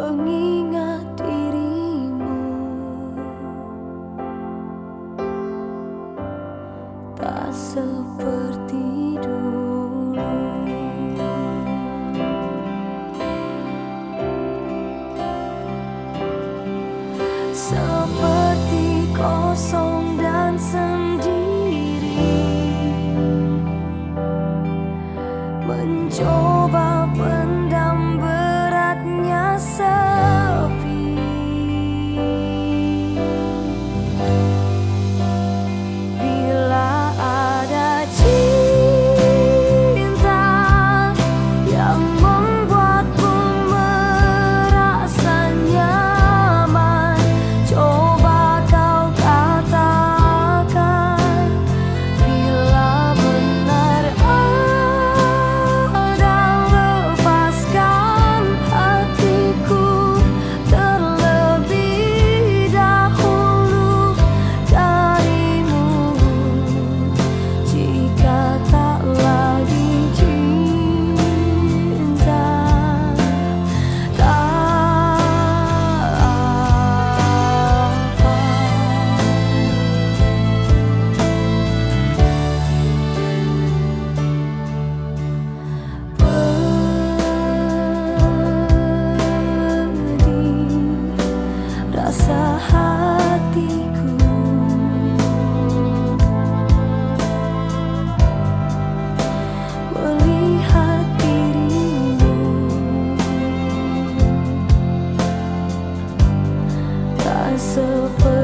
mengingat dirimu. Tak seperti dulu. Seperti kosong so